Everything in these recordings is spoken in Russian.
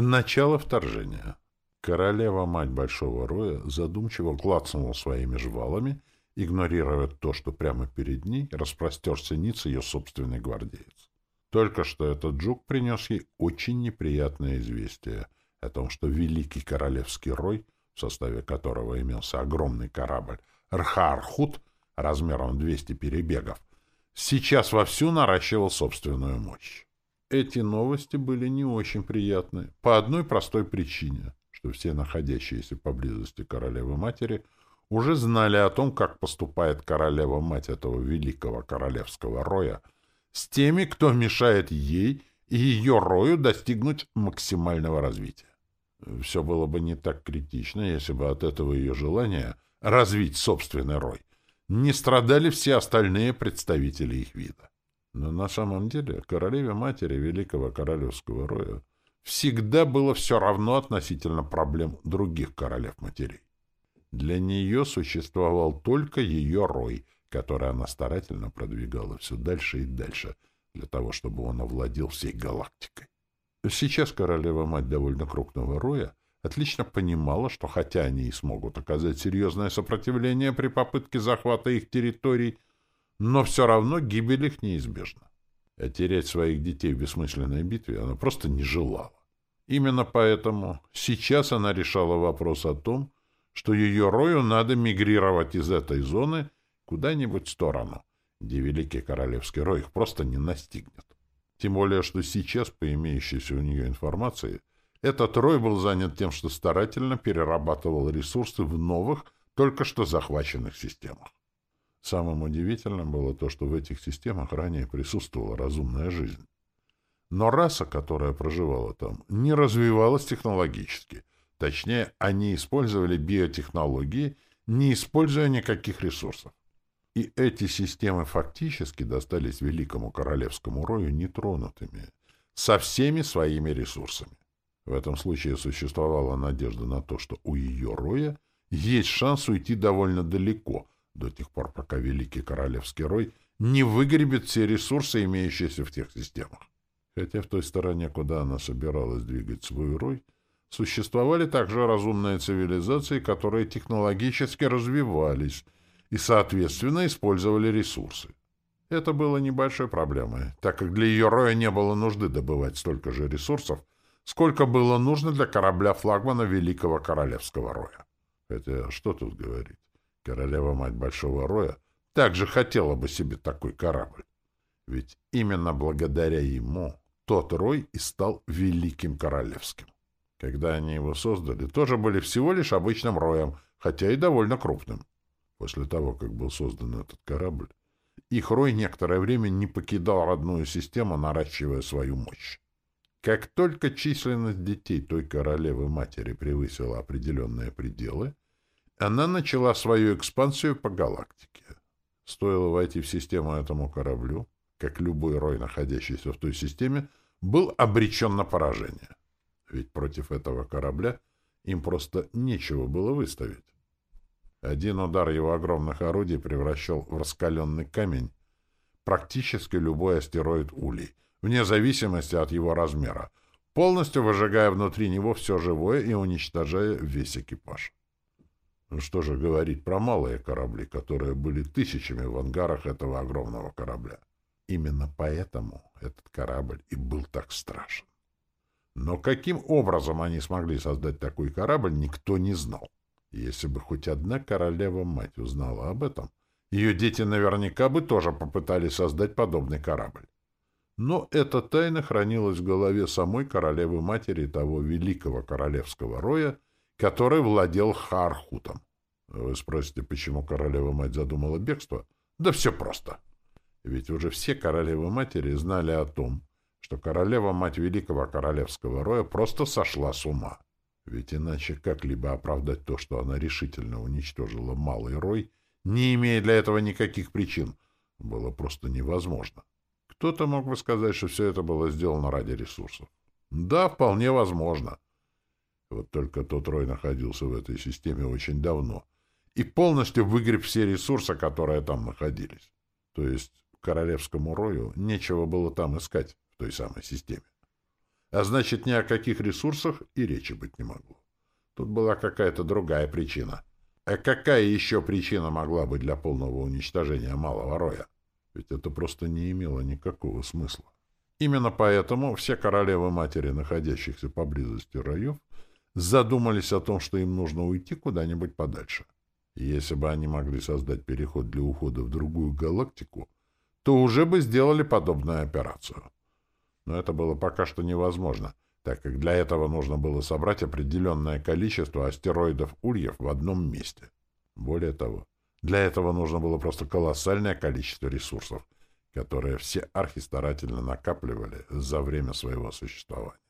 Начало вторжения. Королева-мать Большого Роя задумчиво клацнула своими жвалами, игнорируя то, что прямо перед ней распростерся ниц ее собственный гвардеец. Только что этот жук принес ей очень неприятное известие о том, что великий королевский рой, в составе которого имелся огромный корабль Рхаархут размером 200 перебегов, сейчас вовсю наращивал собственную мощь. Эти новости были не очень приятны по одной простой причине, что все находящиеся поблизости королевы-матери уже знали о том, как поступает королева-мать этого великого королевского роя с теми, кто мешает ей и ее рою достигнуть максимального развития. Все было бы не так критично, если бы от этого ее желания развить собственный рой не страдали все остальные представители их вида. Но на самом деле королеве-матери Великого Королевского Роя всегда было все равно относительно проблем других королев-матерей. Для нее существовал только ее рой, который она старательно продвигала все дальше и дальше, для того, чтобы он овладел всей галактикой. Сейчас королева-мать довольно крупного роя отлично понимала, что хотя они и смогут оказать серьезное сопротивление при попытке захвата их территорий, но все равно гибель их неизбежна. А терять своих детей в бессмысленной битве она просто не желала. Именно поэтому сейчас она решала вопрос о том, что ее рою надо мигрировать из этой зоны куда-нибудь в сторону, где Великий Королевский Рой их просто не настигнет. Тем более, что сейчас, по имеющейся у нее информации, этот рой был занят тем, что старательно перерабатывал ресурсы в новых, только что захваченных системах. Самым удивительным было то, что в этих системах ранее присутствовала разумная жизнь. Но раса, которая проживала там, не развивалась технологически. Точнее, они использовали биотехнологии, не используя никаких ресурсов. И эти системы фактически достались великому королевскому рою нетронутыми, со всеми своими ресурсами. В этом случае существовала надежда на то, что у ее роя есть шанс уйти довольно далеко — до тех пор, пока Великий Королевский Рой не выгребет все ресурсы, имеющиеся в тех системах. Хотя в той стороне, куда она собиралась двигать свой рой, существовали также разумные цивилизации, которые технологически развивались и, соответственно, использовали ресурсы. Это было небольшой проблемой, так как для ее роя не было нужды добывать столько же ресурсов, сколько было нужно для корабля-флагмана Великого Королевского Роя. Хотя, что тут говорить? Королева-мать Большого Роя также хотела бы себе такой корабль. Ведь именно благодаря ему тот Рой и стал Великим Королевским. Когда они его создали, тоже были всего лишь обычным Роем, хотя и довольно крупным. После того, как был создан этот корабль, их Рой некоторое время не покидал родную систему, наращивая свою мощь. Как только численность детей той королевы-матери превысила определенные пределы, она начала свою экспансию по галактике. Стоило войти в систему этому кораблю, как любой рой, находящийся в той системе, был обречен на поражение. Ведь против этого корабля им просто нечего было выставить. Один удар его огромных орудий превращал в раскаленный камень практически любой астероид Улей, вне зависимости от его размера, полностью выжигая внутри него все живое и уничтожая весь экипаж. Ну что же говорить про малые корабли, которые были тысячами в ангарах этого огромного корабля. Именно поэтому этот корабль и был так страшен. Но каким образом они смогли создать такой корабль, никто не знал. Если бы хоть одна королева-мать узнала об этом, ее дети наверняка бы тоже попытались создать подобный корабль. Но эта тайна хранилась в голове самой королевы-матери того великого королевского роя, который владел Хархутом. Вы спросите, почему королева-мать задумала бегство? Да все просто. Ведь уже все королевы-матери знали о том, что королева-мать великого королевского роя просто сошла с ума. Ведь иначе как-либо оправдать то, что она решительно уничтожила малый рой, не имея для этого никаких причин, было просто невозможно. Кто-то мог бы сказать, что все это было сделано ради ресурсов. Да, вполне возможно. Вот только тот Рой находился в этой системе очень давно и полностью выгреб все ресурсы, которые там находились. То есть королевскому Рою нечего было там искать в той самой системе. а значит, ни о каких ресурсах и речи быть не могло. Тут была какая-то другая причина. А какая еще причина могла быть для полного уничтожения малого роя? Ведь это просто не имело никакого смысла. Именно поэтому все королевы-матери, находящихся поблизости роев, задумались о том, что им нужно уйти куда-нибудь подальше. Если бы они могли создать переход для ухода в другую галактику, то уже бы сделали подобную операцию. Но это было пока что невозможно, так как для этого нужно было собрать определенное количество астероидов-ульев в одном месте. Более того, для этого нужно было просто колоссальное количество ресурсов, которые все архи старательно накапливали за время своего существования.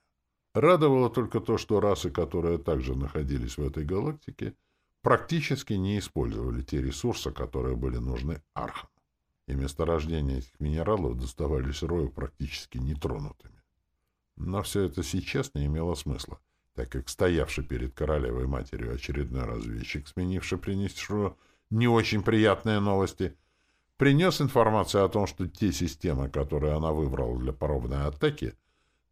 Радовало только то, что расы, которые также находились в этой галактике, практически не использовали те ресурсы, которые были нужны архам, и месторождения этих минералов доставались Рою практически нетронутыми. Но все это сейчас не имело смысла, так как стоявший перед королевой матерью очередной разведчик, сменивший принесшую не очень приятные новости, принес информацию о том, что те системы, которые она выбрала для подобной атаки,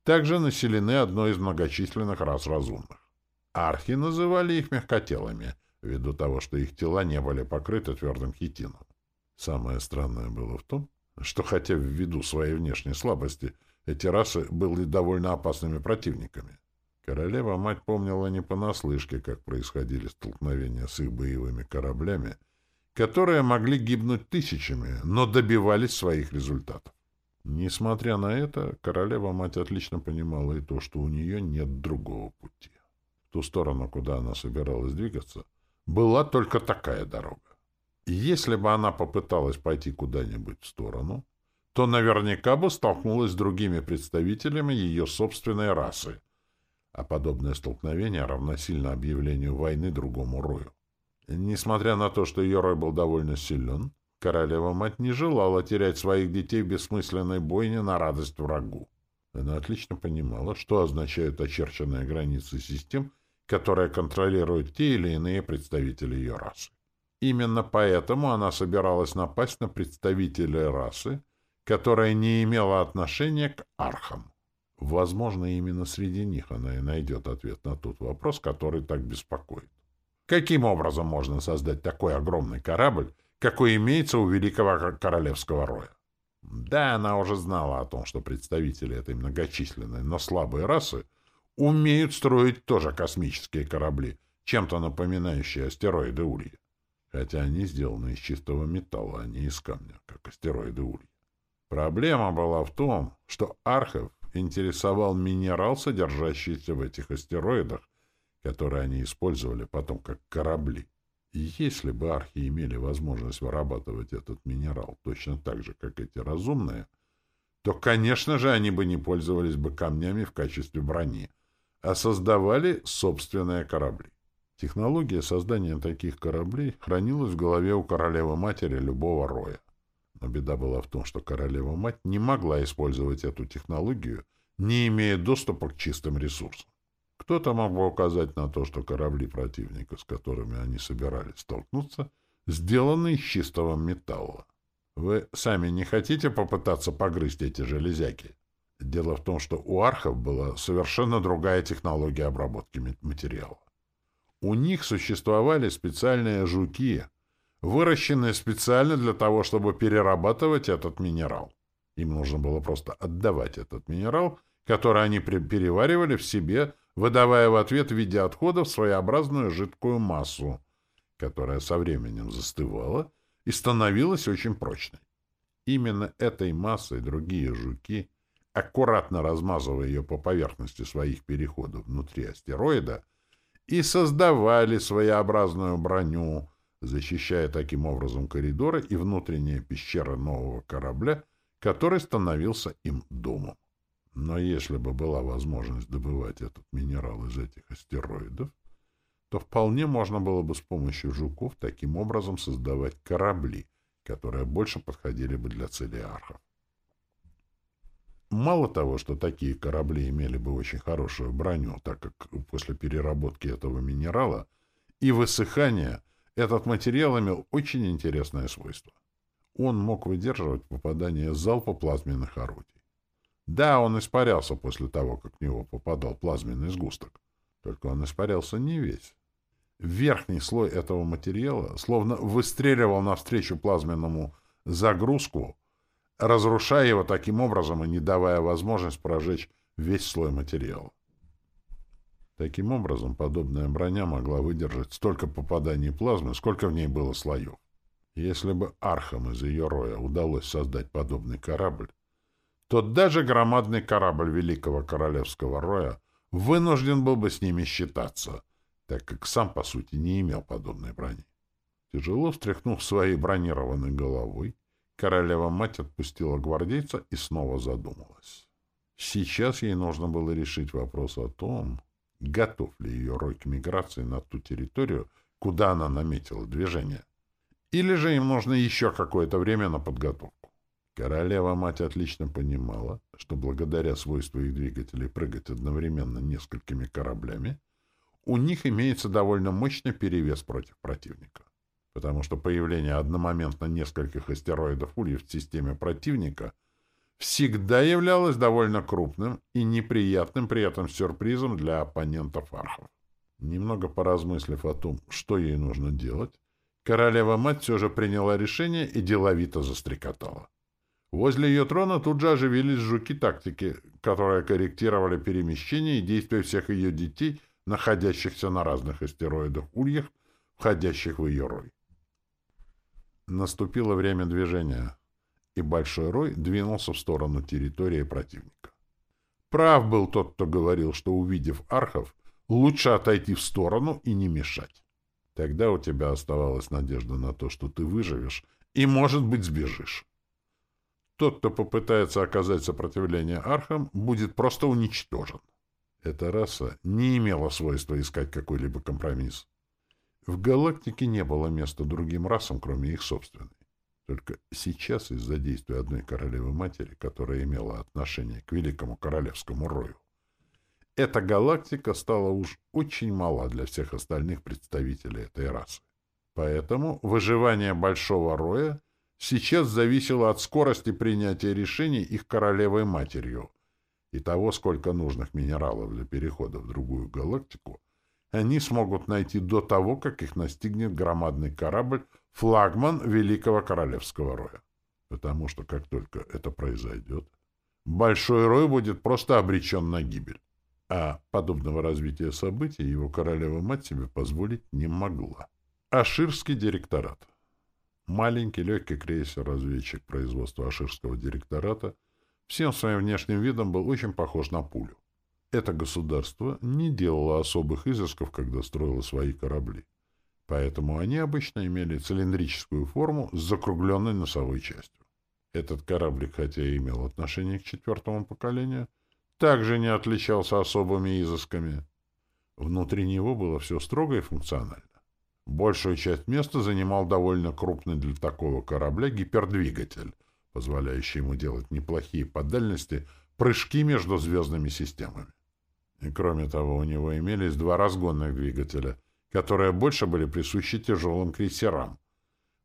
также населены одной из многочисленных рас разумных. Архи называли их мягкотелыми, ввиду того, что их тела не были покрыты твердым хитином. Самое странное было в том, что хотя ввиду своей внешней слабости эти расы были довольно опасными противниками. Королева-мать помнила не понаслышке, как происходили столкновения с их боевыми кораблями, которые могли гибнуть тысячами, но добивались своих результатов. Несмотря на это, королева-мать отлично понимала и то, что у нее нет другого пути. В ту сторону, куда она собиралась двигаться, была только такая дорога. Если бы она попыталась пойти куда-нибудь в сторону, то наверняка бы столкнулась с другими представителями ее собственной расы, а подобное столкновение равносильно объявлению войны другому рою. Несмотря на то, что ее рой был довольно силен, королева-мать не желала терять своих детей в бессмысленной бойне на радость врагу. Она отлично понимала, что означают очерченные границы систем, которые контролируют те или иные представители ее расы. Именно поэтому она собиралась напасть на представителей расы, которая не имела отношения к архам. Возможно, именно среди них она и найдет ответ на тот вопрос, который так беспокоит. Каким образом можно создать такой огромный корабль, какой имеется у великого королевского роя? Да, она уже знала о том, что представители этой многочисленной, но слабой расы умеют строить тоже космические корабли, чем-то напоминающие астероиды Улья. Хотя они сделаны из чистого металла, а не из камня, как астероиды Улья. Проблема была в том, что архов интересовал минерал, содержащийся в этих астероидах, которые они использовали потом как корабли. Если бы архи имели возможность вырабатывать этот минерал точно так же, как эти разумные, то, конечно же, они бы не пользовались бы камнями в качестве брони, а создавали собственные корабли. Технология создания таких кораблей хранилась в голове у королевы-матери любого роя. Но беда была в том, что королева-мать не могла использовать эту технологию, не имея доступа к чистым ресурсам. Кто-то мог бы указать на то, что корабли противника, с которыми они собирались столкнуться, сделаны из чистого металла. Вы сами не хотите попытаться погрызть эти железяки? Дело в том, что у архов была совершенно другая технология обработки материала. У них существовали специальные жуки, выращенные специально для того, чтобы перерабатывать этот минерал. Им нужно было просто отдавать этот минерал, который они переваривали в себе, выдавая в ответ в виде отходов своеобразную жидкую массу, которая со временем застывала и становилась очень прочной. Именно этой массой другие жуки, аккуратно размазывая ее по поверхности своих переходов внутри астероида, и создавали своеобразную броню, защищая таким образом коридоры и внутренние пещеры нового корабля, который становился им домом. Но если бы была возможность добывать этот минерал из этих астероидов, то вполне можно было бы с помощью жуков таким образом создавать корабли, которые больше подходили бы для цели архов. Мало того, что такие корабли имели бы очень хорошую броню, так как после переработки этого минерала и высыхания этот материал имел очень интересное свойство. Он мог выдерживать попадание залпа плазменных орудий. Да, он испарялся после того, как в него попадал плазменный сгусток. Только он испарялся не весь. Верхний слой этого материала словно выстреливал навстречу плазменному загрузку, разрушая его таким образом и не давая возможность прожечь весь слой материала. Таким образом, подобная броня могла выдержать столько попаданий плазмы, сколько в ней было слоев. Если бы архам из ее роя удалось создать подобный корабль, то даже громадный корабль Великого Королевского роя вынужден был бы с ними считаться, так как сам, по сути, не имел подобной брони. Тяжело встряхнув своей бронированной головой, королева-мать отпустила гвардейца и снова задумалась. Сейчас ей нужно было решить вопрос о том, готов ли ее рой к миграции на ту территорию, куда она наметила движение, или же им нужно еще какое-то время на подготовку. Королева-мать отлично понимала, что благодаря свойству их двигателей прыгать одновременно несколькими кораблями, у них имеется довольно мощный перевес против противника. Потому что появление одномоментно нескольких астероидов Ульев в системе противника всегда являлось довольно крупным и неприятным при этом сюрпризом для оппонентов архов. Немного поразмыслив о том, что ей нужно делать, королева-мать все же приняла решение и деловито застрекотала. Возле ее трона тут же оживились жуки-тактики, которые корректировали перемещение и действия всех ее детей, находящихся на разных астероидах ульях, входящих в ее рой. Наступило время движения, и Большой Рой двинулся в сторону территории противника. Прав был тот, кто говорил, что, увидев архов, лучше отойти в сторону и не мешать. Тогда у тебя оставалась надежда на то, что ты выживешь и, может быть, сбежишь. Тот, кто попытается оказать сопротивление архам, будет просто уничтожен. Эта раса не имела свойства искать какой-либо компромисс. В галактике не было места другим расам, кроме их собственной. Только сейчас из-за действия одной королевы-матери, которая имела отношение к великому королевскому рою, эта галактика стала уж очень мала для всех остальных представителей этой расы. Поэтому выживание Большого Роя сейчас зависело от скорости принятия решений их королевой-матерью и того, сколько нужных минералов для перехода в другую галактику они смогут найти до того, как их настигнет громадный корабль флагман Великого Королевского Роя. Потому что как только это произойдет, Большой Рой будет просто обречен на гибель. А подобного развития событий его королева-мать себе позволить не могла. Аширский директорат Маленький легкий крейсер-разведчик производства Аширского директората всем своим внешним видом был очень похож на пулю. Это государство не делало особых изысков, когда строило свои корабли. Поэтому они обычно имели цилиндрическую форму с закругленной носовой частью. Этот кораблик, хотя и имел отношение к четвертому поколению, также не отличался особыми изысками. Внутри него было все строго и функционально. Большую часть места занимал довольно крупный для такого корабля гипердвигатель, позволяющий ему делать неплохие по дальности прыжки между звездными системами. И кроме того, у него имелись два разгонных двигателя, которые больше были присущи тяжелым крейсерам.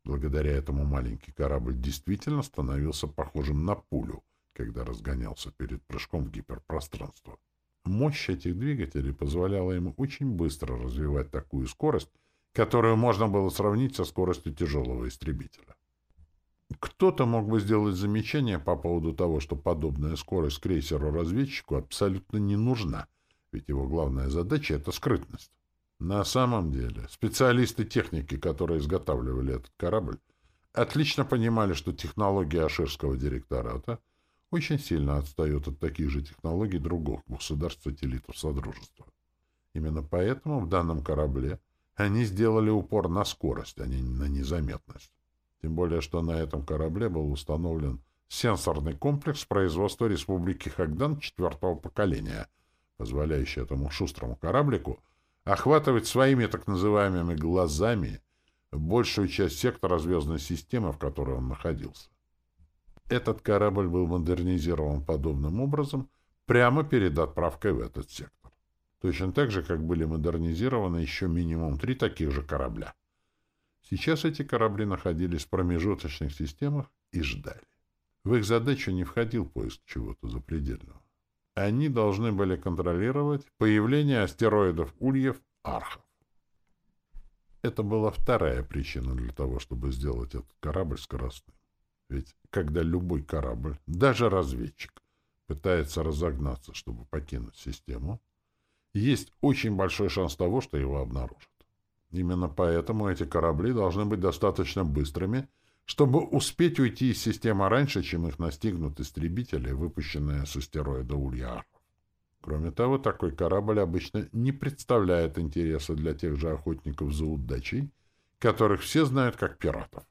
Благодаря этому маленький корабль действительно становился похожим на пулю, когда разгонялся перед прыжком в гиперпространство. Мощь этих двигателей позволяла ему очень быстро развивать такую скорость, которую можно было сравнить со скоростью тяжелого истребителя. Кто-то мог бы сделать замечание по поводу того, что подобная скорость крейсеру-разведчику абсолютно не нужна, ведь его главная задача — это скрытность. На самом деле, специалисты техники, которые изготавливали этот корабль, отлично понимали, что технология Аширского директората очень сильно отстает от таких же технологий других государств-сателлитов Содружества. Именно поэтому в данном корабле они сделали упор на скорость, а не на незаметность. Тем более, что на этом корабле был установлен сенсорный комплекс производства Республики Хагдан четвертого поколения, позволяющий этому шустрому кораблику охватывать своими так называемыми «глазами» большую часть сектора звездной системы, в которой он находился. Этот корабль был модернизирован подобным образом прямо перед отправкой в этот сектор. Точно так же, как были модернизированы еще минимум три таких же корабля. Сейчас эти корабли находились в промежуточных системах и ждали. В их задачу не входил поиск чего-то запредельного. Они должны были контролировать появление астероидов Ульев Архов. Это была вторая причина для того, чтобы сделать этот корабль скоростным. Ведь когда любой корабль, даже разведчик, пытается разогнаться, чтобы покинуть систему, есть очень большой шанс того, что его обнаружат. Именно поэтому эти корабли должны быть достаточно быстрыми, чтобы успеть уйти из системы раньше, чем их настигнут истребители, выпущенные с астероида Ульяров. Кроме того, такой корабль обычно не представляет интереса для тех же охотников за удачей, которых все знают как пиратов.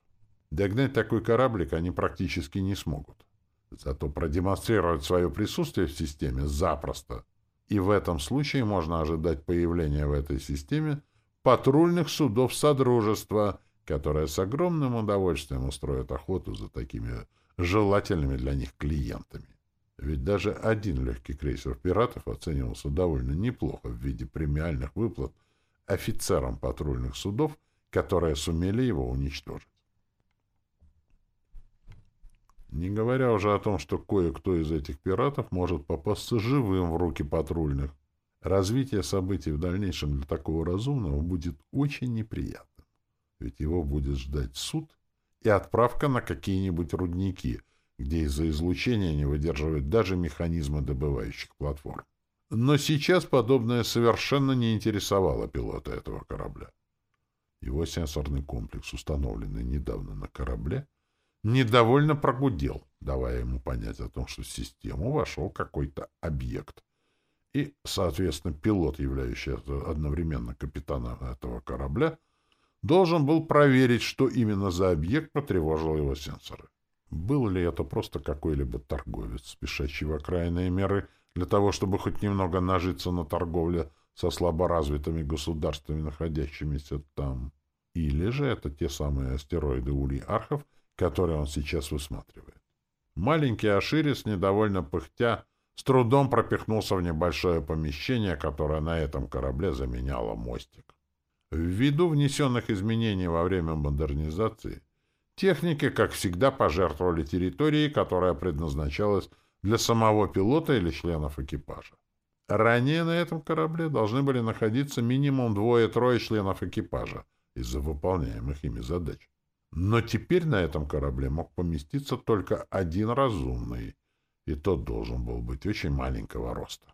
Догнать такой кораблик они практически не смогут. Зато продемонстрировать свое присутствие в системе запросто. И в этом случае можно ожидать появления в этой системе патрульных судов Содружества, которые с огромным удовольствием устроят охоту за такими желательными для них клиентами. Ведь даже один легкий крейсер пиратов оценивался довольно неплохо в виде премиальных выплат офицерам патрульных судов, которые сумели его уничтожить. Не говоря уже о том, что кое-кто из этих пиратов может попасться живым в руки патрульных. Развитие событий в дальнейшем для такого разумного будет очень неприятным. Ведь его будет ждать суд и отправка на какие-нибудь рудники, где из-за излучения не выдерживают даже механизмы добывающих платформ. Но сейчас подобное совершенно не интересовало пилота этого корабля. Его сенсорный комплекс, установленный недавно на корабле, недовольно прогудел, давая ему понять о том, что в систему вошел какой-то объект. И, соответственно, пилот, являющийся одновременно капитаном этого корабля, должен был проверить, что именно за объект потревожил его сенсоры. Был ли это просто какой-либо торговец, спешащий в окраинные меры для того, чтобы хоть немного нажиться на торговле со слаборазвитыми государствами, находящимися там? Или же это те самые астероиды Улей-Архов, который он сейчас высматривает. Маленький Аширис, недовольно пыхтя, с трудом пропихнулся в небольшое помещение, которое на этом корабле заменяло мостик. Ввиду внесенных изменений во время модернизации, техники, как всегда, пожертвовали территорией, которая предназначалась для самого пилота или членов экипажа. Ранее на этом корабле должны были находиться минимум двое-трое членов экипажа из-за выполняемых ими задач. Но теперь на этом корабле мог поместиться только один разумный, и тот должен был быть очень маленького роста.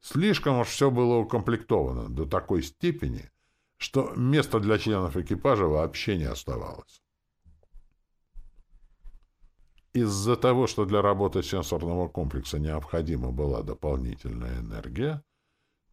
Слишком уж все было укомплектовано до такой степени, что места для членов экипажа вообще не оставалось. Из-за того, что для работы сенсорного комплекса необходима была дополнительная энергия,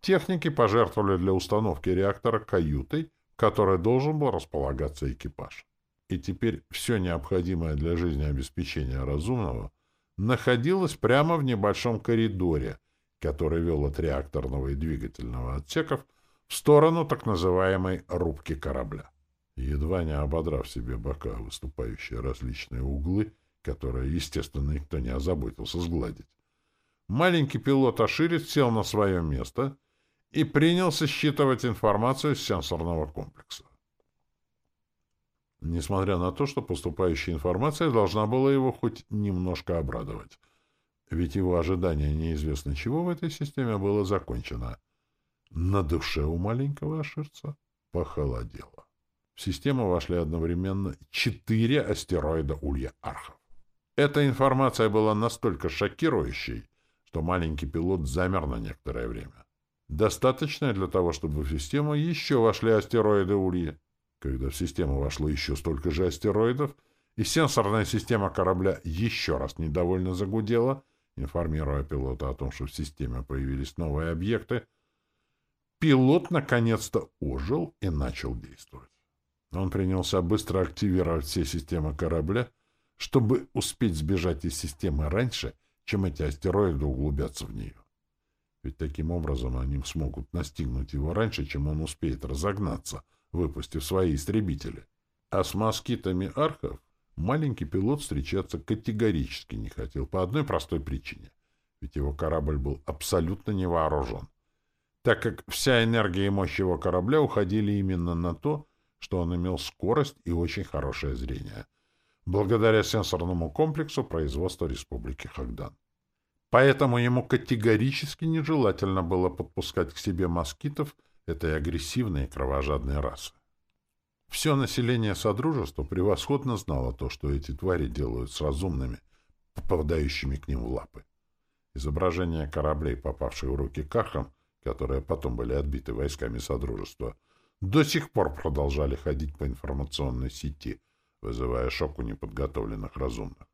техники пожертвовали для установки реактора каютой, в которой должен был располагаться экипаж и теперь все необходимое для жизнеобеспечения разумного находилось прямо в небольшом коридоре, который вел от реакторного и двигательного отсеков в сторону так называемой рубки корабля. Едва не ободрав себе бока, выступающие различные углы, которые, естественно, никто не озаботился сгладить, маленький пилот Аширис сел на свое место и принялся считывать информацию с сенсорного комплекса несмотря на то, что поступающая информация должна была его хоть немножко обрадовать. Ведь его ожидание неизвестно чего в этой системе было закончено. На душе у маленького аширца похолодело. В систему вошли одновременно четыре астероида Улья-Архов. Эта информация была настолько шокирующей, что маленький пилот замер на некоторое время. Достаточно для того, чтобы в систему еще вошли астероиды Улья. Когда в систему вошло еще столько же астероидов, и сенсорная система корабля еще раз недовольно загудела, информируя пилота о том, что в системе появились новые объекты, пилот наконец-то ожил и начал действовать. Он принялся быстро активировать все системы корабля, чтобы успеть сбежать из системы раньше, чем эти астероиды углубятся в нее. Ведь таким образом они смогут настигнуть его раньше, чем он успеет разогнаться — выпустив свои истребители. А с москитами архов маленький пилот встречаться категорически не хотел по одной простой причине. Ведь его корабль был абсолютно не вооружен. Так как вся энергия и мощь его корабля уходили именно на то, что он имел скорость и очень хорошее зрение. благодаря сенсорному комплексу производства Республики Хагдан. Поэтому ему категорически нежелательно было подпускать к себе москитов этой агрессивной и кровожадной расы. Все население Содружества превосходно знало то, что эти твари делают с разумными, попадающими к ним в лапы. Изображения кораблей, попавших в руки Кахам, которые потом были отбиты войсками Содружества, до сих пор продолжали ходить по информационной сети, вызывая шок у неподготовленных разумных.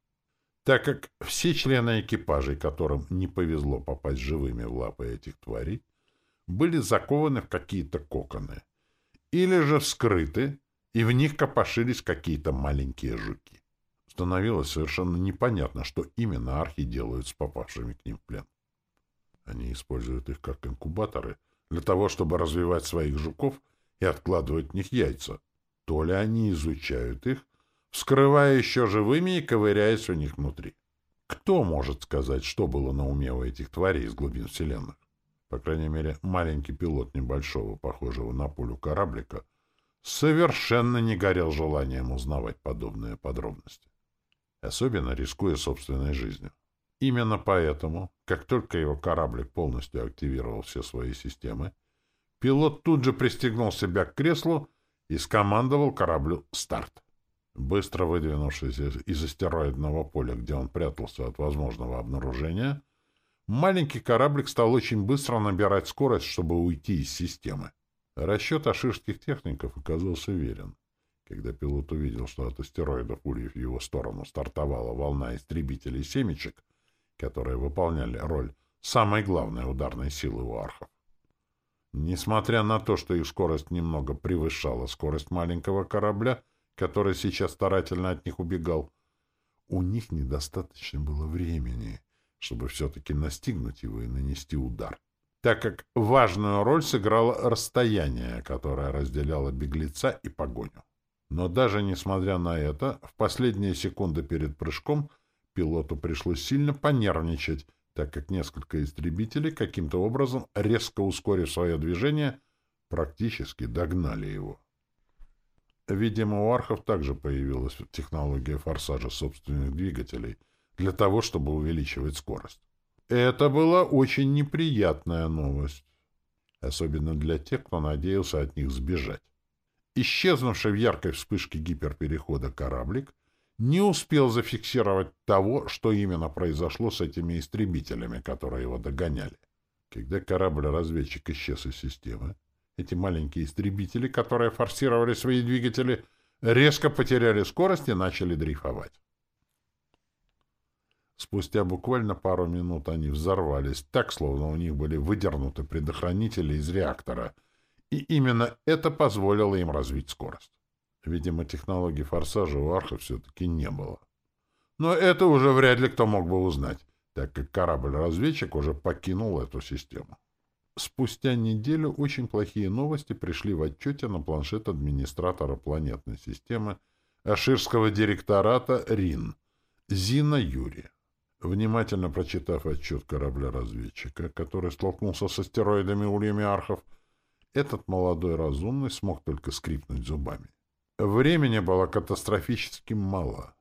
Так как все члены экипажей, которым не повезло попасть живыми в лапы этих тварей, были закованы в какие-то коконы или же вскрыты, и в них копошились какие-то маленькие жуки. Становилось совершенно непонятно, что именно архи делают с попавшими к ним в плен. Они используют их как инкубаторы для того, чтобы развивать своих жуков и откладывать в них яйца. То ли они изучают их, вскрывая еще живыми и ковыряясь у них внутри. Кто может сказать, что было на уме у этих тварей из глубин Вселенных? По крайней мере, маленький пилот небольшого, похожего на пулю кораблика, совершенно не горел желанием узнавать подобные подробности, особенно рискуя собственной жизнью. Именно поэтому, как только его кораблик полностью активировал все свои системы, пилот тут же пристегнул себя к креслу и скомандовал кораблю «Старт». Быстро выдвинувшись из астероидного поля, где он прятался от возможного обнаружения, маленький кораблик стал очень быстро набирать скорость, чтобы уйти из системы. Расчет аширских техников оказался верен. Когда пилот увидел, что от астероидов ульев в его сторону стартовала волна истребителей семечек, которые выполняли роль самой главной ударной силы у архов. Несмотря на то, что их скорость немного превышала скорость маленького корабля, который сейчас старательно от них убегал. У них недостаточно было времени, чтобы все-таки настигнуть его и нанести удар, так как важную роль сыграло расстояние, которое разделяло беглеца и погоню. Но даже несмотря на это, в последние секунды перед прыжком пилоту пришлось сильно понервничать, так как несколько истребителей каким-то образом, резко ускорив свое движение, практически догнали его. Видимо, у архов также появилась технология форсажа собственных двигателей для того, чтобы увеличивать скорость. Это была очень неприятная новость, особенно для тех, кто надеялся от них сбежать. Исчезнувший в яркой вспышке гиперперехода кораблик не успел зафиксировать того, что именно произошло с этими истребителями, которые его догоняли. Когда корабль-разведчик исчез из системы, эти маленькие истребители, которые форсировали свои двигатели, резко потеряли скорость и начали дрейфовать. Спустя буквально пару минут они взорвались так, словно у них были выдернуты предохранители из реактора, и именно это позволило им развить скорость. Видимо, технологии форсажа у Арха все-таки не было. Но это уже вряд ли кто мог бы узнать, так как корабль-разведчик уже покинул эту систему. Спустя неделю очень плохие новости пришли в отчете на планшет администратора планетной системы Аширского директората РИН Зина Юрия. Внимательно прочитав отчет корабля-разведчика, который столкнулся с астероидами ульями архов, этот молодой разумный смог только скрипнуть зубами. Времени было катастрофически мало,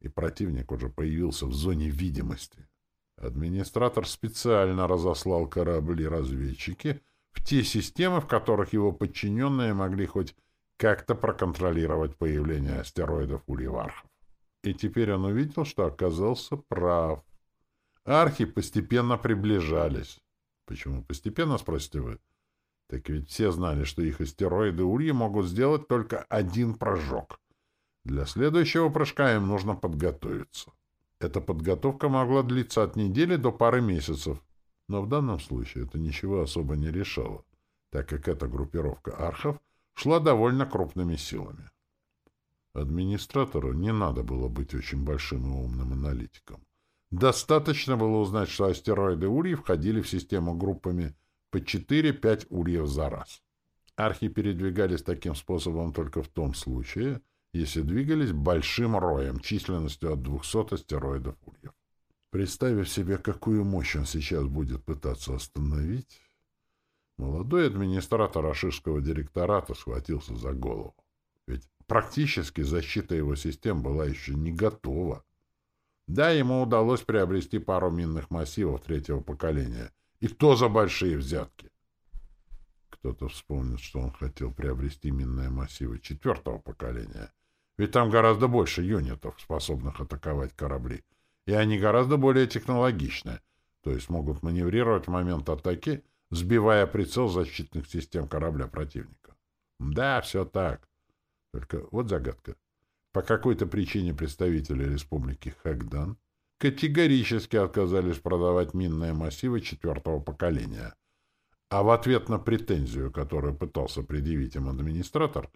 и противник уже появился в зоне видимости. Администратор специально разослал корабли-разведчики в те системы, в которых его подчиненные могли хоть как-то проконтролировать появление астероидов Ульевархов. И теперь он увидел, что оказался прав. Архи постепенно приближались. Почему постепенно, спросите вы? Так ведь все знали, что их астероиды Ульи могут сделать только один прыжок. Для следующего прыжка им нужно подготовиться. Эта подготовка могла длиться от недели до пары месяцев. Но в данном случае это ничего особо не решало, так как эта группировка архов шла довольно крупными силами. Администратору не надо было быть очень большим и умным аналитиком. Достаточно было узнать, что астероиды Ульи входили в систему группами по 4-5 Ульев за раз. Архи передвигались таким способом только в том случае, если двигались большим роем, численностью от 200 астероидов Ульев. Представив себе, какую мощь он сейчас будет пытаться остановить, молодой администратор Аширского директората схватился за голову. Ведь Практически защита его систем была еще не готова. Да, ему удалось приобрести пару минных массивов третьего поколения, и то за большие взятки. Кто-то вспомнит, что он хотел приобрести минные массивы четвертого поколения, ведь там гораздо больше юнитов, способных атаковать корабли, и они гораздо более технологичны, то есть могут маневрировать в момент атаки, сбивая прицел защитных систем корабля противника. Да, все так. Только вот загадка. По какой-то причине представители республики Хагдан категорически отказались продавать минные массивы четвертого поколения. А в ответ на претензию, которую пытался предъявить им администратор,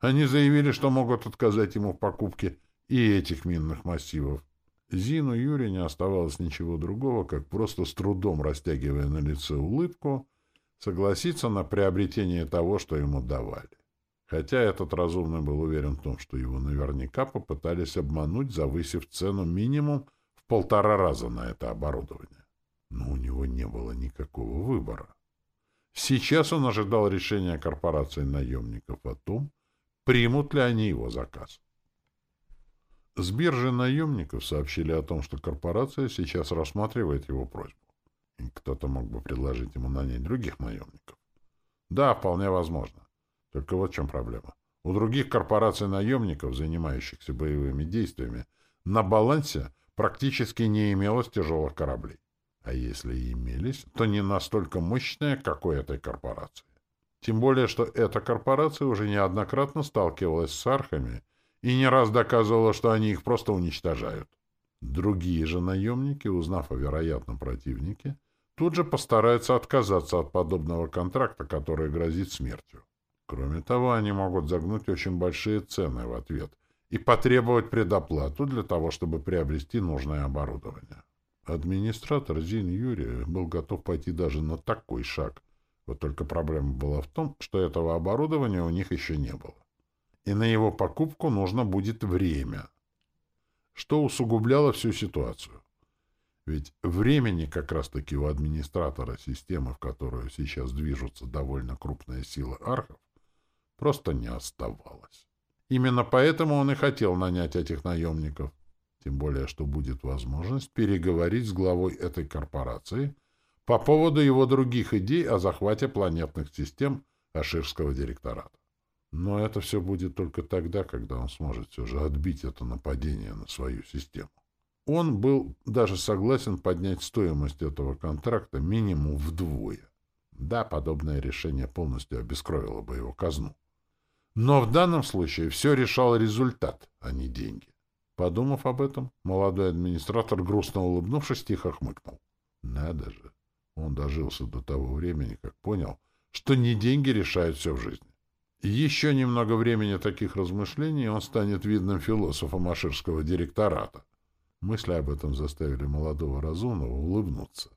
они заявили, что могут отказать ему в покупке и этих минных массивов. Зину Юре не оставалось ничего другого, как просто с трудом растягивая на лице улыбку, согласиться на приобретение того, что ему давали. Хотя этот разумный был уверен в том, что его наверняка попытались обмануть, завысив цену минимум в полтора раза на это оборудование. Но у него не было никакого выбора. Сейчас он ожидал решения корпорации наемников о том, примут ли они его заказ. С биржи наемников сообщили о том, что корпорация сейчас рассматривает его просьбу. Кто-то мог бы предложить ему нанять других наемников. Да, вполне возможно. Только вот в чем проблема. У других корпораций наемников, занимающихся боевыми действиями, на балансе практически не имелось тяжелых кораблей. А если и имелись, то не настолько мощные, как у этой корпорации. Тем более, что эта корпорация уже неоднократно сталкивалась с архами и не раз доказывала, что они их просто уничтожают. Другие же наемники, узнав о вероятном противнике, тут же постараются отказаться от подобного контракта, который грозит смертью. Кроме того, они могут загнуть очень большие цены в ответ и потребовать предоплату для того, чтобы приобрести нужное оборудование. Администратор Зин Юрий был готов пойти даже на такой шаг. Вот только проблема была в том, что этого оборудования у них еще не было. И на его покупку нужно будет время. Что усугубляло всю ситуацию. Ведь времени как раз-таки у администратора системы, в которую сейчас движутся довольно крупные силы архов, просто не оставалось. Именно поэтому он и хотел нанять этих наемников. Тем более, что будет возможность переговорить с главой этой корпорации по поводу его других идей о захвате планетных систем Аширского директората. Но это все будет только тогда, когда он сможет все же отбить это нападение на свою систему. Он был даже согласен поднять стоимость этого контракта минимум вдвое. Да, подобное решение полностью обескровило бы его казну. Но в данном случае все решал результат, а не деньги. Подумав об этом, молодой администратор, грустно улыбнувшись, тихо хмыкнул. Надо же, он дожился до того времени, как понял, что не деньги решают все в жизни. Еще немного времени таких размышлений, он станет видным философом Аширского директората. Мысли об этом заставили молодого разумного улыбнуться.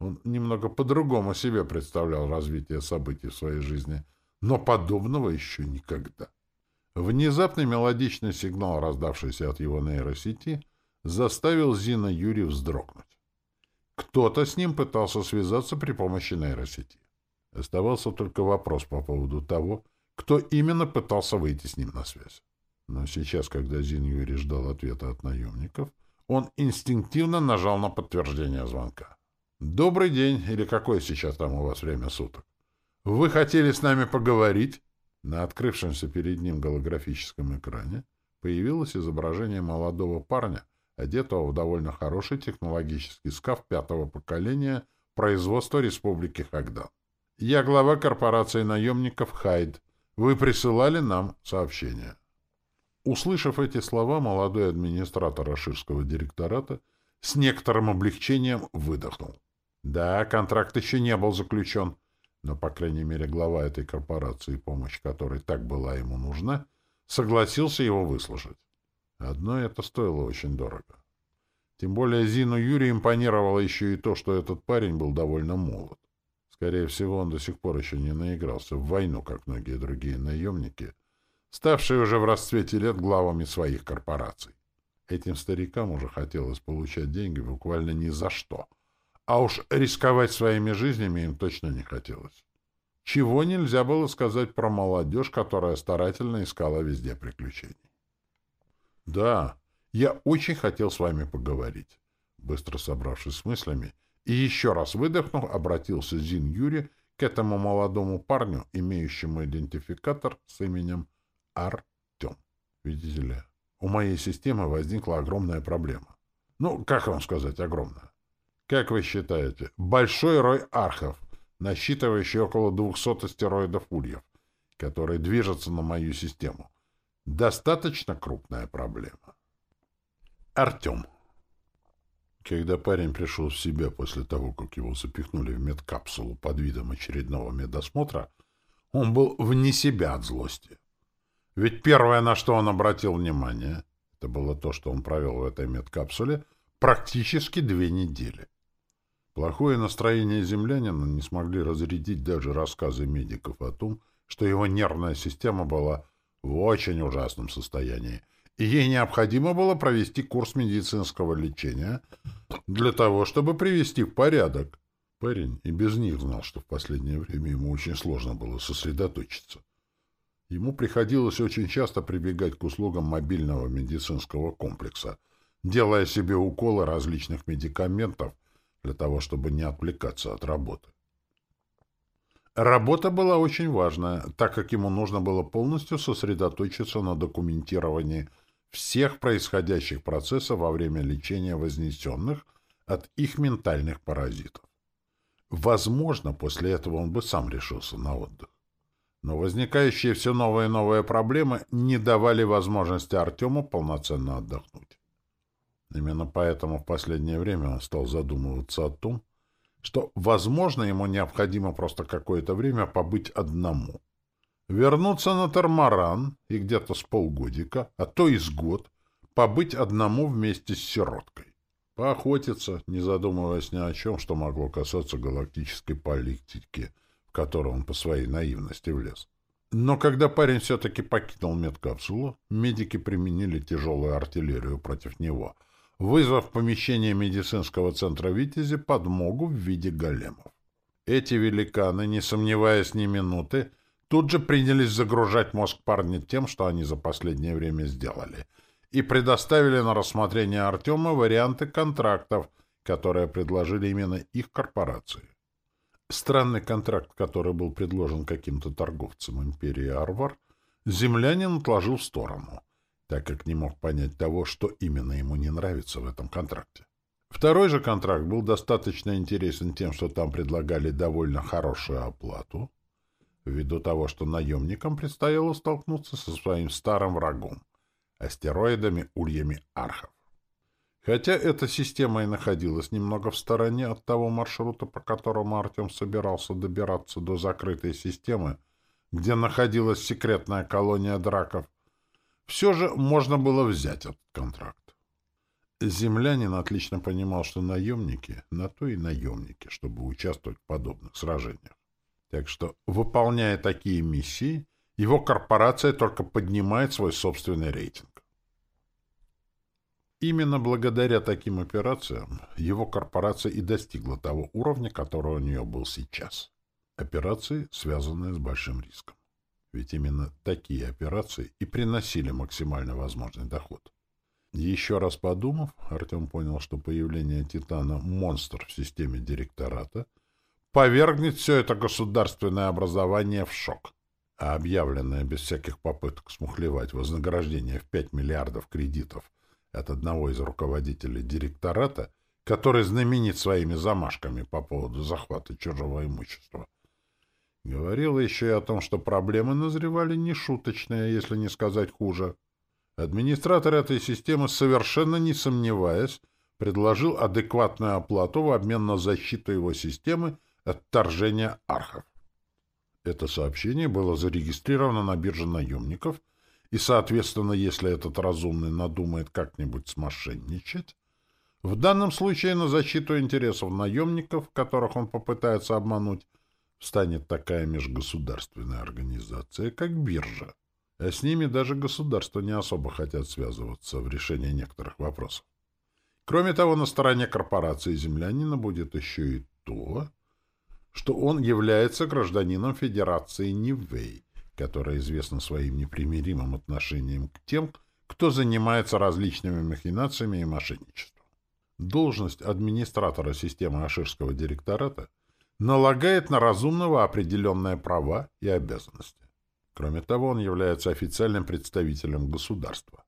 Он немного по-другому себе представлял развитие событий в своей жизни — но подобного еще никогда. Внезапный мелодичный сигнал, раздавшийся от его нейросети, заставил Зина Юрий вздрогнуть. Кто-то с ним пытался связаться при помощи нейросети. Оставался только вопрос по поводу того, кто именно пытался выйти с ним на связь. Но сейчас, когда Зин Юрий ждал ответа от наемников, он инстинктивно нажал на подтверждение звонка. «Добрый день, или какое сейчас там у вас время суток?» «Вы хотели с нами поговорить?» На открывшемся перед ним голографическом экране появилось изображение молодого парня, одетого в довольно хороший технологический скаф пятого поколения производства Республики Хагдан. «Я глава корпорации наемников Хайд. Вы присылали нам сообщение». Услышав эти слова, молодой администратор Аширского директората с некоторым облегчением выдохнул. Да, контракт еще не был заключен, но, по крайней мере, глава этой корпорации, помощь которой так была ему нужна, согласился его выслушать. Одно это стоило очень дорого. Тем более Зину Юрию импонировало еще и то, что этот парень был довольно молод. Скорее всего, он до сих пор еще не наигрался в войну, как многие другие наемники, ставшие уже в расцвете лет главами своих корпораций. Этим старикам уже хотелось получать деньги буквально ни за что — а уж рисковать своими жизнями им точно не хотелось. чего нельзя было сказать про молодежь, которая старательно искала везде приключений. «Да, я очень хотел с вами поговорить», — быстро собравшись с мыслями, и еще раз выдохнув, обратился Зин Юри к этому молодому парню, имеющему идентификатор с именем Артем. Видите ли, у моей системы возникла огромная проблема. Ну, как вам сказать огромная? Как вы считаете, большой рой архов, насчитывающий около 200 астероидов ульев, которые движутся на мою систему, достаточно крупная проблема. Артем. Когда парень пришел в себя после того, как его запихнули в медкапсулу под видом очередного медосмотра, он был вне себя от злости. Ведь первое, на что он обратил внимание, это было то, что он провел в этой медкапсуле практически две недели. Плохое настроение землянина не смогли разрядить даже рассказы медиков о том, что его нервная система была в очень ужасном состоянии, и ей необходимо было провести курс медицинского лечения для того, чтобы привести в порядок. Парень и без них знал, что в последнее время ему очень сложно было сосредоточиться. Ему приходилось очень часто прибегать к услугам мобильного медицинского комплекса, делая себе уколы различных медикаментов для того, чтобы не отвлекаться от работы. Работа была очень важная, так как ему нужно было полностью сосредоточиться на документировании всех происходящих процессов во время лечения вознесенных от их ментальных паразитов. Возможно, после этого он бы сам решился на отдых. Но возникающие все новые и новые проблемы не давали возможности Артему полноценно отдохнуть. Именно поэтому в последнее время он стал задумываться о том, что, возможно, ему необходимо просто какое-то время побыть одному. Вернуться на Тормаран и где-то с полгодика, а то и с год, побыть одному вместе с сироткой. Поохотиться, не задумываясь ни о чем, что могло касаться галактической политики — которую он по своей наивности влез. Но когда парень все-таки покинул медкапсулу, медики применили тяжелую артиллерию против него, вызвав помещение медицинского центра «Витязи» подмогу в виде големов. Эти великаны, не сомневаясь ни минуты, тут же принялись загружать мозг парня тем, что они за последнее время сделали, и предоставили на рассмотрение Артема варианты контрактов, которые предложили именно их корпорации. Странный контракт, который был предложен каким-то торговцем империи Арвар, землянин отложил в сторону, так как не мог понять того, что именно ему не нравится в этом контракте. Второй же контракт был достаточно интересен тем, что там предлагали довольно хорошую оплату, ввиду того, что наемникам предстояло столкнуться со своим старым врагом — астероидами ульями архов. Хотя эта система и находилась немного в стороне от того маршрута, по которому Артем собирался добираться до закрытой системы, где находилась секретная колония драков, все же можно было взять этот контракт. Землянин отлично понимал, что наемники на то и наемники, чтобы участвовать в подобных сражениях. Так что, выполняя такие миссии, его корпорация только поднимает свой собственный рейтинг. Именно благодаря таким операциям его корпорация и достигла того уровня, который у нее был сейчас. Операции, связанные с большим риском. Ведь именно такие операции и приносили максимально возможный доход. Еще раз подумав, Артем понял, что появление Титана — монстр в системе директората — повергнет все это государственное образование в шок. А объявленное без всяких попыток смухлевать вознаграждение в 5 миллиардов кредитов от одного из руководителей директората, который знаменит своими замашками по поводу захвата чужого имущества. Говорил еще и о том, что проблемы назревали нешуточные, если не сказать хуже. Администратор этой системы, совершенно не сомневаясь, предложил адекватную оплату в обмен на защиту его системы от вторжения архов. Это сообщение было зарегистрировано на бирже наемников — и, соответственно, если этот разумный надумает как-нибудь смошенничать, в данном случае на защиту интересов наемников, которых он попытается обмануть, встанет такая межгосударственная организация, как биржа. А с ними даже государства не особо хотят связываться в решении некоторых вопросов. Кроме того, на стороне корпорации землянина будет еще и то, что он является гражданином Федерации Нивэй, которая известна своим непримиримым отношением к тем, кто занимается различными махинациями и мошенничеством. Должность администратора системы Аширского директората налагает на разумного определенные права и обязанности. Кроме того, он является официальным представителем государства.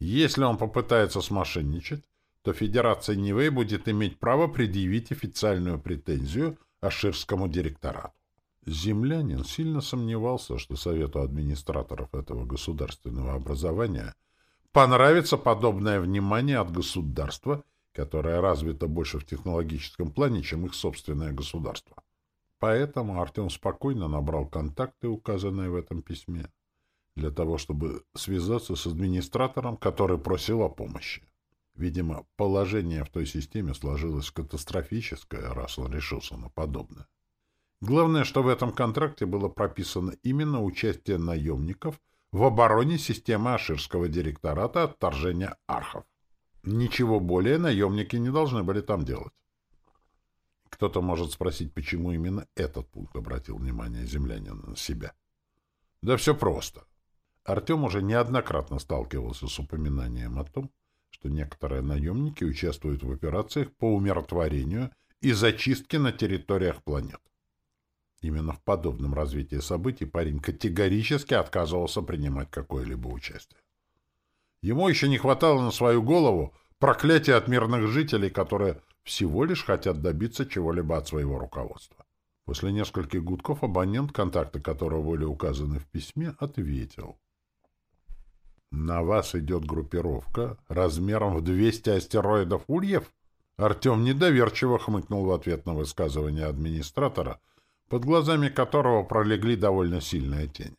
Если он попытается смошенничать, то Федерация Нивэй будет иметь право предъявить официальную претензию Аширскому директорату. Землянин сильно сомневался, что Совету администраторов этого государственного образования понравится подобное внимание от государства, которое развито больше в технологическом плане, чем их собственное государство. Поэтому Артем спокойно набрал контакты, указанные в этом письме, для того, чтобы связаться с администратором, который просил о помощи. Видимо, положение в той системе сложилось катастрофическое, раз он решился на подобное. Главное, что в этом контракте было прописано именно участие наемников в обороне системы Аширского директората от вторжения архов. Ничего более наемники не должны были там делать. Кто-то может спросить, почему именно этот пункт обратил внимание землянина на себя. Да все просто. Артем уже неоднократно сталкивался с упоминанием о том, что некоторые наемники участвуют в операциях по умиротворению и зачистке на территориях планет. Именно в подобном развитии событий парень категорически отказывался принимать какое-либо участие. Ему еще не хватало на свою голову проклятия от мирных жителей, которые всего лишь хотят добиться чего-либо от своего руководства. После нескольких гудков абонент, контакты которого были указаны в письме, ответил. «На вас идет группировка размером в 200 астероидов ульев?» Артем недоверчиво хмыкнул в ответ на высказывание администратора, под глазами которого пролегли довольно сильные тени.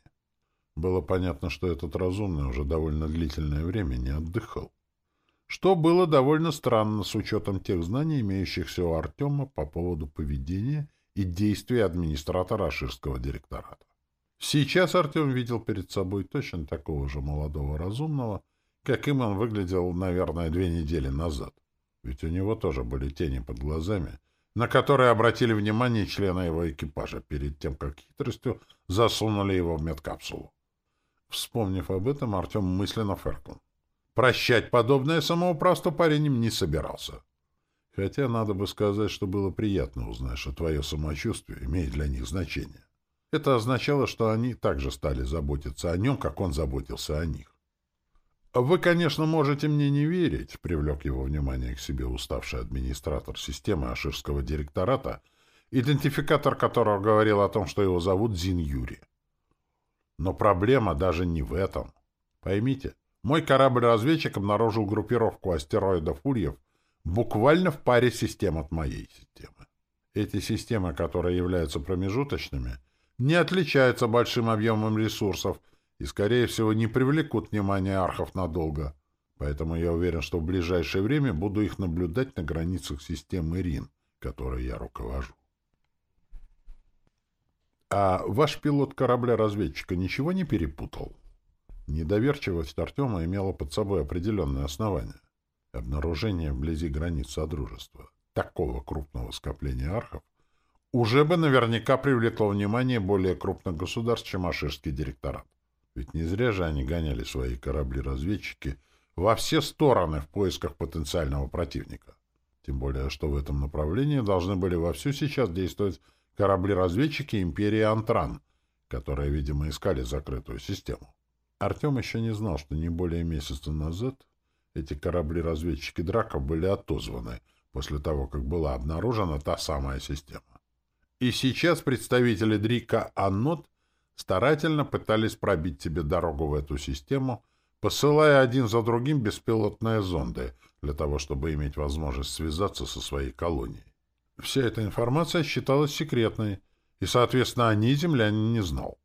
Было понятно, что этот разумный уже довольно длительное время не отдыхал что было довольно странно с учетом тех знаний, имеющихся у Артема по поводу поведения и действий администратора Аширского директората. Сейчас Артем видел перед собой точно такого же молодого разумного, каким он выглядел, наверное, две недели назад. Ведь у него тоже были тени под глазами, на которые обратили внимание члены его экипажа перед тем, как хитростью засунули его в медкапсулу. Вспомнив об этом, Артем мысленно фыркнул. Прощать подобное самоуправство парень не собирался. Хотя надо бы сказать, что было приятно узнать, что твое самочувствие имеет для них значение. Это означало, что они также стали заботиться о нем, как он заботился о них. «Вы, конечно, можете мне не верить», — привлек его внимание к себе уставший администратор системы Аширского директората, идентификатор которого говорил о том, что его зовут Зин Юри. Но проблема даже не в этом. Поймите, мой корабль-разведчик обнаружил группировку астероидов Ульев буквально в паре систем от моей системы. Эти системы, которые являются промежуточными, не отличаются большим объемом ресурсов и, скорее всего, не привлекут внимания архов надолго. Поэтому я уверен, что в ближайшее время буду их наблюдать на границах системы РИН, которой я руковожу. А ваш пилот корабля-разведчика ничего не перепутал? Недоверчивость Артема имела под собой определенное основание. Обнаружение вблизи границ Содружества такого крупного скопления архов уже бы наверняка привлекло внимание более крупных государств, чем Аширский директорат. Ведь не зря же они гоняли свои корабли-разведчики во все стороны в поисках потенциального противника. Тем более, что в этом направлении должны были вовсю сейчас действовать корабли-разведчики империи Антран, которые, видимо, искали закрытую систему. Артем еще не знал, что не более месяца назад эти корабли-разведчики Драка были отозваны после того, как была обнаружена та самая система. И сейчас представители Дрика Аннот старательно пытались пробить себе дорогу в эту систему, посылая один за другим беспилотные зонды для того, чтобы иметь возможность связаться со своей колонией. Вся эта информация считалась секретной, и, соответственно, о ней землянин не знал.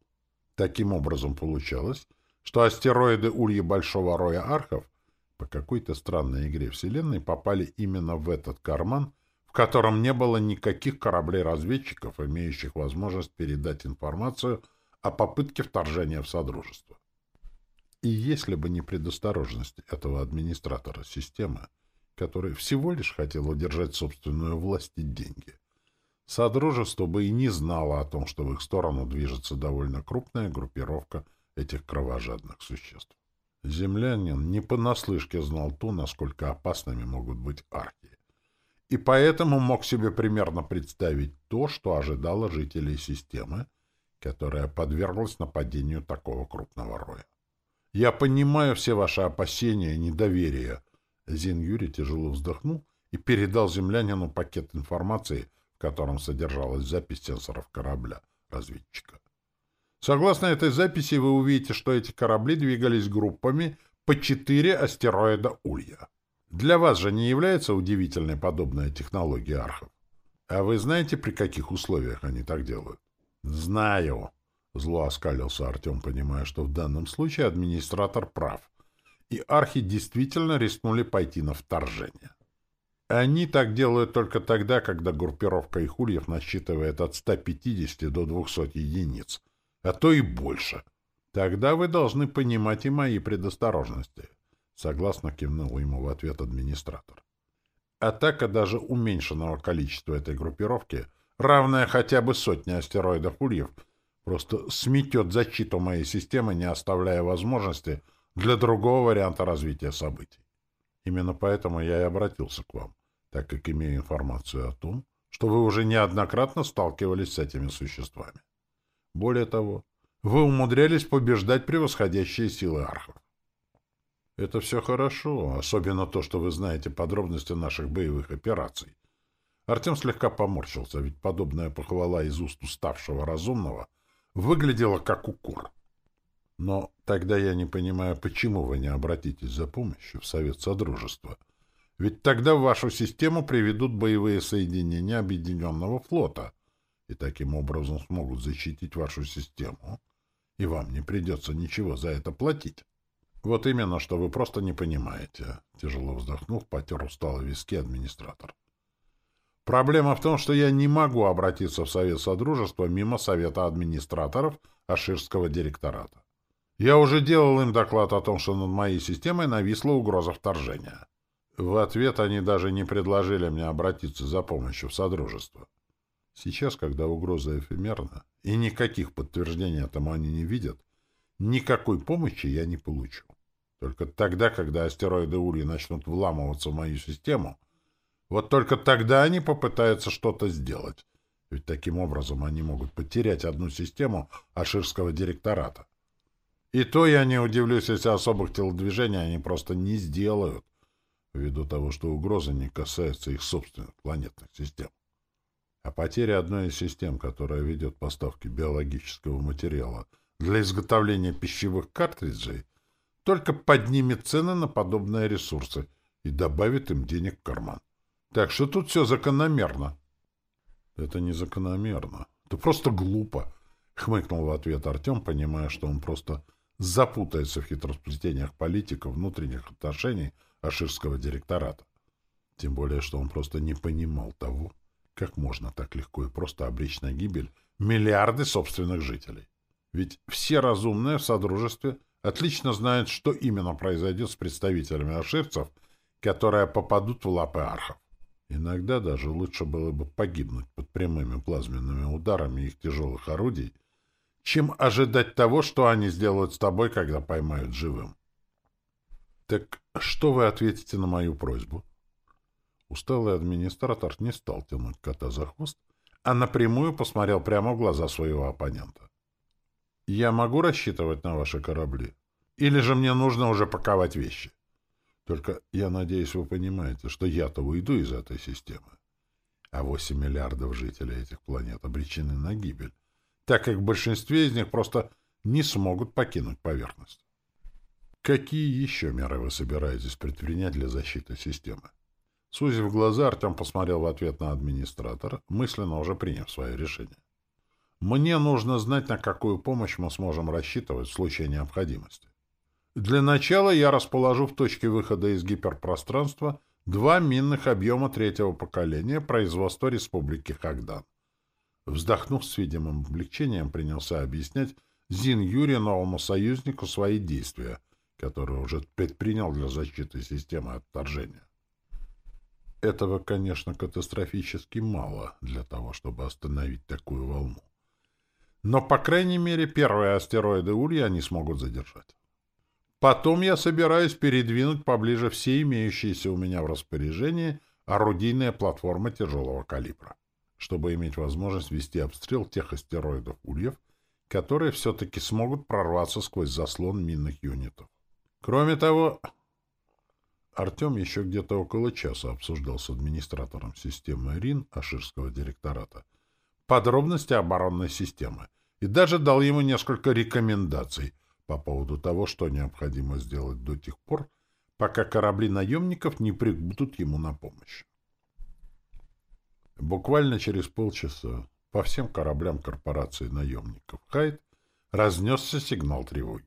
Таким образом, получалось, что астероиды Ульи Большого Роя Архов по какой-то странной игре Вселенной попали именно в этот карман, в котором не было никаких кораблей-разведчиков, имеющих возможность передать информацию о попытке вторжения в Содружество. И если бы не предосторожность этого администратора системы, который всего лишь хотел удержать собственную власть и деньги, Содружество бы и не знало о том, что в их сторону движется довольно крупная группировка этих кровожадных существ. Землянин не понаслышке знал то, насколько опасными могут быть архи. И поэтому мог себе примерно представить то, что ожидало жителей системы, которая подверглась нападению такого крупного роя. «Я понимаю все ваши опасения и недоверие», Зин Юрий тяжело вздохнул и передал землянину пакет информации, в котором содержалась запись сенсоров корабля разведчика. Согласно этой записи, вы увидите, что эти корабли двигались группами по четыре астероида Улья. Для вас же не является удивительной подобная технология архов? А вы знаете, при каких условиях они так делают? Знаю. Зло оскалился Артем, понимая, что в данном случае администратор прав. И архи действительно рискнули пойти на вторжение. Они так делают только тогда, когда группировка их ульев насчитывает от 150 до 200 единиц — а то и больше. Тогда вы должны понимать и мои предосторожности. Согласно кивнул ему в ответ администратор. Атака даже уменьшенного количества этой группировки, равная хотя бы сотне астероидов Ульев, просто сметет защиту моей системы, не оставляя возможности для другого варианта развития событий. Именно поэтому я и обратился к вам, так как имею информацию о том, что вы уже неоднократно сталкивались с этими существами. Более того, вы умудрялись побеждать превосходящие силы архов. Это все хорошо, особенно то, что вы знаете подробности наших боевых операций. Артем слегка поморщился, ведь подобная похвала из уст уставшего разумного выглядела как укор. Но тогда я не понимаю, почему вы не обратитесь за помощью в Совет Содружества. Ведь тогда в вашу систему приведут боевые соединения Объединенного флота — и таким образом смогут защитить вашу систему, и вам не придется ничего за это платить. Вот именно, что вы просто не понимаете. Тяжело вздохнув, потер усталый виски администратор. Проблема в том, что я не могу обратиться в Совет Содружества мимо Совета администраторов Аширского директората. Я уже делал им доклад о том, что над моей системой нависла угроза вторжения. В ответ они даже не предложили мне обратиться за помощью в Содружество. Сейчас, когда угроза эфемерна, и никаких подтверждений этому они не видят, никакой помощи я не получу. Только тогда, когда астероиды Ури начнут вламываться в мою систему, вот только тогда они попытаются что-то сделать. Ведь таким образом они могут потерять одну систему Аширского директората. И то я не удивлюсь, если особых телодвижений они просто не сделают, ввиду того, что угроза не касается их собственных планетных систем. А потеря одной из систем, которая ведет поставки биологического материала для изготовления пищевых картриджей, только поднимет цены на подобные ресурсы и добавит им денег в карман. Так что тут все закономерно. Это не закономерно. Это просто глупо, хмыкнул в ответ Артем, понимая, что он просто запутается в хитросплетениях политиков внутренних отношений Аширского директората. Тем более, что он просто не понимал того, как можно так легко и просто обречь на гибель миллиарды собственных жителей? Ведь все разумные в Содружестве отлично знают, что именно произойдет с представителями аширцев, которые попадут в лапы архов. Иногда даже лучше было бы погибнуть под прямыми плазменными ударами их тяжелых орудий, чем ожидать того, что они сделают с тобой, когда поймают живым. Так что вы ответите на мою просьбу? Усталый администратор не стал тянуть кота за хвост, а напрямую посмотрел прямо в глаза своего оппонента. «Я могу рассчитывать на ваши корабли? Или же мне нужно уже паковать вещи? Только я надеюсь, вы понимаете, что я-то уйду из этой системы. А 8 миллиардов жителей этих планет обречены на гибель, так как в большинстве из них просто не смогут покинуть поверхность. Какие еще меры вы собираетесь предпринять для защиты системы? Сузив глаза, Артем посмотрел в ответ на администратора, мысленно уже приняв свое решение. «Мне нужно знать, на какую помощь мы сможем рассчитывать в случае необходимости. Для начала я расположу в точке выхода из гиперпространства два минных объема третьего поколения производства Республики Хагдан. Вздохнув с видимым облегчением, принялся объяснять Зин Юрий новому союзнику свои действия, которые уже предпринял для защиты системы от вторжения. Этого, конечно, катастрофически мало для того, чтобы остановить такую волну. Но, по крайней мере, первые астероиды Улья они смогут задержать. Потом я собираюсь передвинуть поближе все имеющиеся у меня в распоряжении орудийные платформы тяжелого калибра, чтобы иметь возможность вести обстрел тех астероидов Ульев, которые все-таки смогут прорваться сквозь заслон минных юнитов. Кроме того, Артем еще где-то около часа обсуждал с администратором системы РИН Аширского директората подробности оборонной системы и даже дал ему несколько рекомендаций по поводу того, что необходимо сделать до тех пор, пока корабли наемников не прибудут ему на помощь. Буквально через полчаса по всем кораблям корпорации наемников Хайд разнесся сигнал тревоги.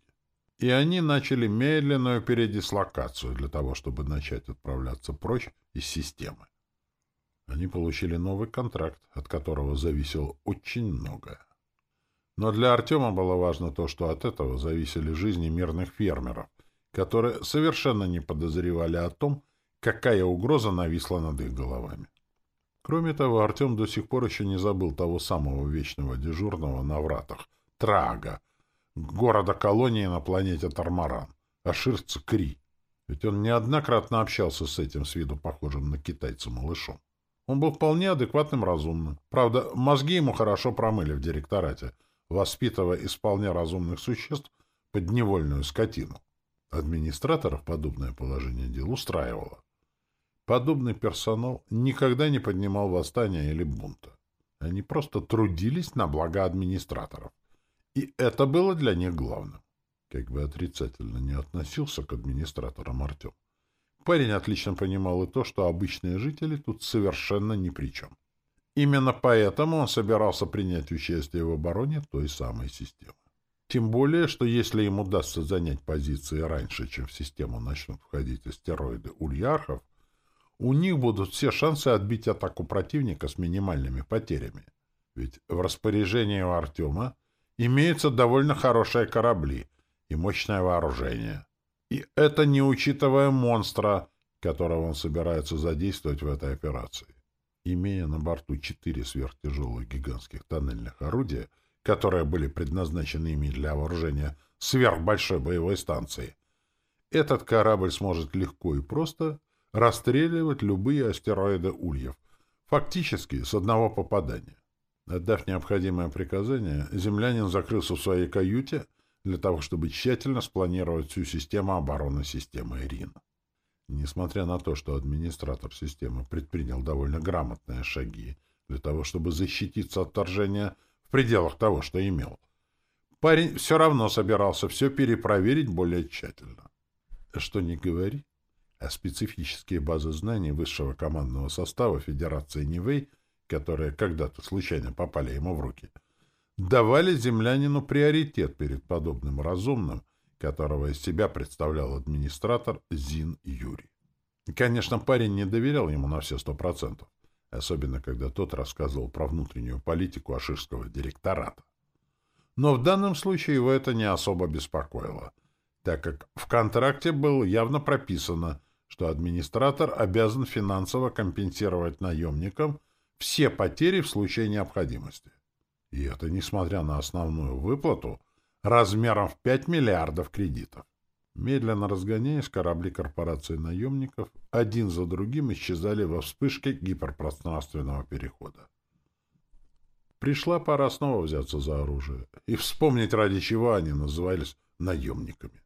И они начали медленную передислокацию для того, чтобы начать отправляться прочь из системы. Они получили новый контракт, от которого зависело очень многое. Но для Артема было важно то, что от этого зависели жизни мирных фермеров, которые совершенно не подозревали о том, какая угроза нависла над их головами. Кроме того, Артем до сих пор еще не забыл того самого вечного дежурного на вратах, Трага, города-колонии на планете Тармаран, аширца Кри. Ведь он неоднократно общался с этим с виду похожим на китайца малышом. Он был вполне адекватным разумным. Правда, мозги ему хорошо промыли в директорате, воспитывая из вполне разумных существ подневольную скотину. Администраторов подобное положение дел устраивало. Подобный персонал никогда не поднимал восстания или бунта. Они просто трудились на благо администраторов. И это было для них главным. Как бы отрицательно не относился к администраторам Артем. Парень отлично понимал и то, что обычные жители тут совершенно ни при чем. Именно поэтому он собирался принять участие в обороне той самой системы. Тем более, что если им удастся занять позиции раньше, чем в систему начнут входить астероиды ульярхов, у них будут все шансы отбить атаку противника с минимальными потерями. Ведь в распоряжении у Артема имеются довольно хорошие корабли и мощное вооружение. И это не учитывая монстра, которого он собирается задействовать в этой операции. Имея на борту четыре сверхтяжелых гигантских тоннельных орудия, которые были предназначены ими для вооружения сверхбольшой боевой станции, этот корабль сможет легко и просто расстреливать любые астероиды Ульев, фактически с одного попадания. Отдав необходимое приказание, землянин закрылся в своей каюте для того, чтобы тщательно спланировать всю систему обороны системы РИН. Несмотря на то, что администратор системы предпринял довольно грамотные шаги для того, чтобы защититься от вторжения в пределах того, что имел, парень все равно собирался все перепроверить более тщательно. Что ни говори, специфические базы знаний высшего командного состава Федерации Нивэй, которые когда-то случайно попали ему в руки, давали землянину приоритет перед подобным разумным, которого из себя представлял администратор Зин Юрий. конечно, парень не доверял ему на все сто процентов, особенно когда тот рассказывал про внутреннюю политику аширского директората. Но в данном случае его это не особо беспокоило, так как в контракте было явно прописано, что администратор обязан финансово компенсировать наемникам все потери в случае необходимости. И это несмотря на основную выплату размером в 5 миллиардов кредитов. Медленно разгоняясь, корабли корпорации наемников один за другим исчезали во вспышке гиперпространственного перехода. Пришла пора снова взяться за оружие и вспомнить, ради чего они назывались наемниками.